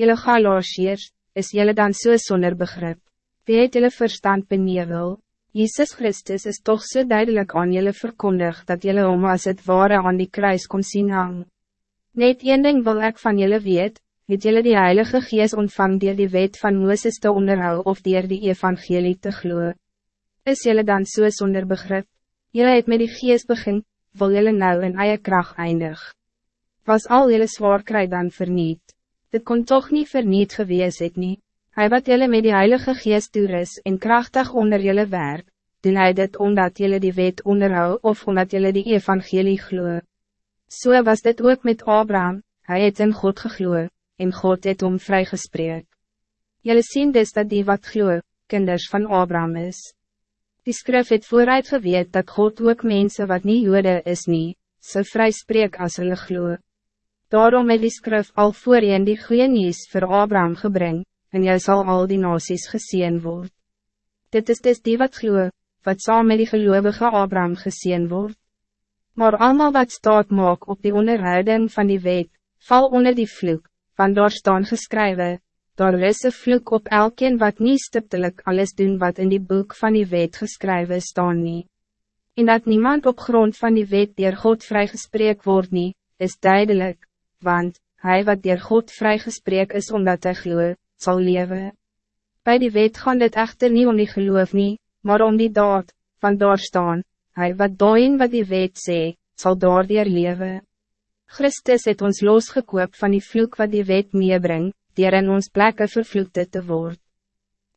Jelle Galatiërs, is jelle dan so sonder begrip? Wie het jelle verstand benevel? Jezus Christus is toch zo so duidelijk aan jelle verkondig, dat jelle om as het ware aan die kruis kon zien hang. Net een ding wil ik van jelle weet, het jelle die Heilige Gees ontvang die die wet van Mooses te onderhou of die die evangelie te gloe. Is jelle dan so zonder begrip? Jelle het met die Gees begin, wil jelle nou in eie kracht eindig. Was al jelle zwaar dan verniet? Dit kon toch niet verniet gewees het nie. Hy wat jelle met die Heilige Geest toe is en krachtig onder jelle werk, doen hy dit omdat jelle die wet onderhou of omdat jelle die evangelie gloe. So was dit ook met Abraham, hij het in God gegloe, en God het om vrygespreek. Jelle sien dus dat die wat gloe, kinders van Abraham is. Die skrif het vooruit geweet dat God ook mensen wat niet jode is nie, so vryspreek as hulle gloe. Daarom het die skrif al voorheen die goeie nieuws voor Abraham gebring, en jy zal al die nasies gezien word. Dit is dus die wat gloe, wat saam met die geloovige Abraham gezien wordt. Maar allemaal wat staat maak op die onderhouding van die wet, val onder die vloek, van daar staan geskrywe, daar is een vloek op elkeen wat niet stiptelik alles doen wat in die boek van die wet geskrywe staan nie. En dat niemand op grond van die wet dier God vrygespreek word nie, is duidelijk, want, hij wat dier God vrygespreek is omdat hij gloe, zal leven. Bij die wet gaan dit echter niet om die geloof nie, maar om die daad, van daar staan, hij wat doen wat die wet sê, sal daardier lewe. Christus het ons losgekoop van die vloek wat die wet meebring, dier in ons plekke vervloekte te word.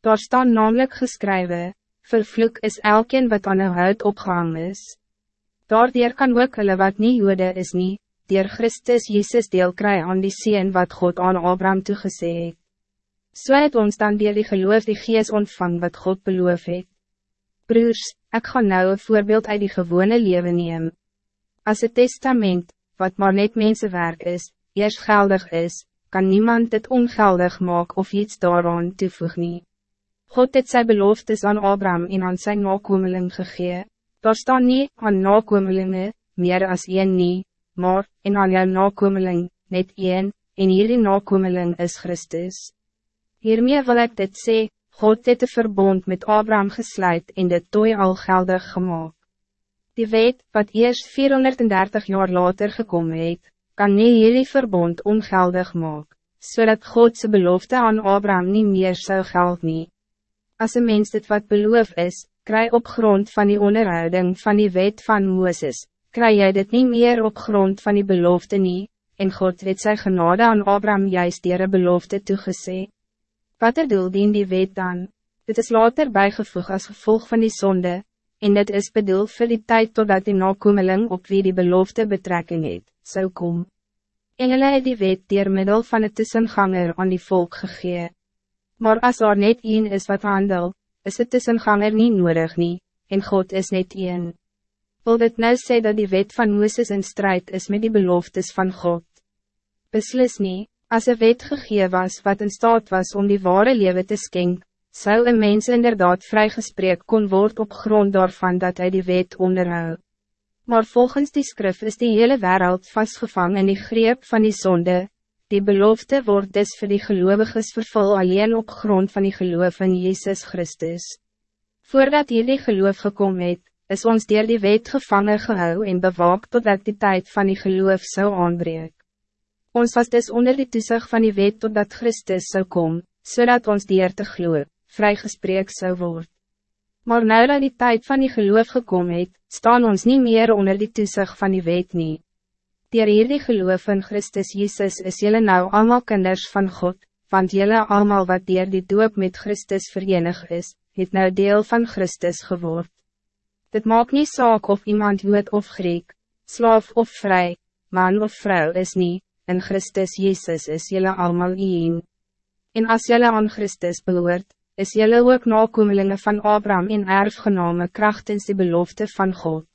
Daar staan namelijk geschreven, vervloek is elkeen wat aan een huid opgehang is. Daardier kan ook hulle wat nie jode is nie, dier Christus Jezus deel kry aan die sien wat God aan Abraham toegesê het. So het ons dan dier die geloof die gees ontvang wat God beloof het. Broers, ik ga nou een voorbeeld uit die gewone leven neem. Als het testament, wat maar net mensenwerk is, eerst geldig is, kan niemand het ongeldig maken of iets daaraan toevoeg nie. God het sy beloftes aan Abraham en aan zijn nakomeling gegee. Daar staan nie aan nakomelinge, meer as een nie, maar, en aan jou nakomeling, net een, en hierdie nakomeling is Christus. Hiermee wil ik dit sê, God het een verbond met Abraham gesluit en dit tooi al geldig gemaakt. Die wet, wat eerst 430 jaar later gekomen het, kan nie hierdie verbond ongeldig maak, zodat so Godse belofte aan Abraham niet meer zou geld nie. As een mens dit wat beloof is, kry op grond van die onderhouding van die wet van Mooses, kry jy dit niet meer op grond van die belofte nie, en God het sy genade aan Abraham juist dier een belofte toegesê. Wat er doel dien die wet dan? Dit is later bijgevoegd als gevolg van die zonde, en dit is bedoeld voor die tijd totdat die nakomeling op wie die belofte betrekking het, zou kom. En hulle het die wet dier middel van het tussenganger aan die volk gegee. Maar als er net een is wat handel, is het tussenganger niet nodig nie, en God is net een. Wil dit nou sê dat die wet van Mooses in strijd is met die beloftes van God? Beslis nie, Als een wet gegee was wat in staat was om die ware leven te schenken, zou een mens inderdaad vrijgesprek kon worden op grond daarvan dat hij die wet onderhoudt. Maar volgens die skrif is die hele wereld vastgevangen in die greep van die zonde, die belofte wordt dus voor die gelovigen vervul alleen op grond van die geloof in Jezus Christus. Voordat hier die geloof gekomen het, is ons dier die wet gevangen gehou en bewaakt totdat die tijd van die geloof zou aanbreken. Ons was dus onder die toezicht van die wet totdat Christus zou komen, zodat ons dier te gloe, vrygespreek zou worden. Maar nu dat die tijd van die geloof gekomen het, staan ons niet meer onder die toezicht van die wet nie. Dier hierdie geloof in Christus Jezus is jullie nou allemaal kinders van God, want jullie allemaal wat dier die doop met Christus verenig is, het nou deel van Christus geword. Dit maakt niet saak of iemand jood of Griek, slaaf of vrij, man of vrouw is niet in Christus Jezus is jullie allemaal een. En als jullie aan Christus behoort, is jullie ook nakomelingen van Abraham in erfgename krachtens de belofte van God.